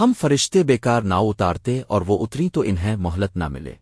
ہم فرشتے بیکار نہ اتارتے اور وہ اتری تو انہیں مہلت نہ ملے۔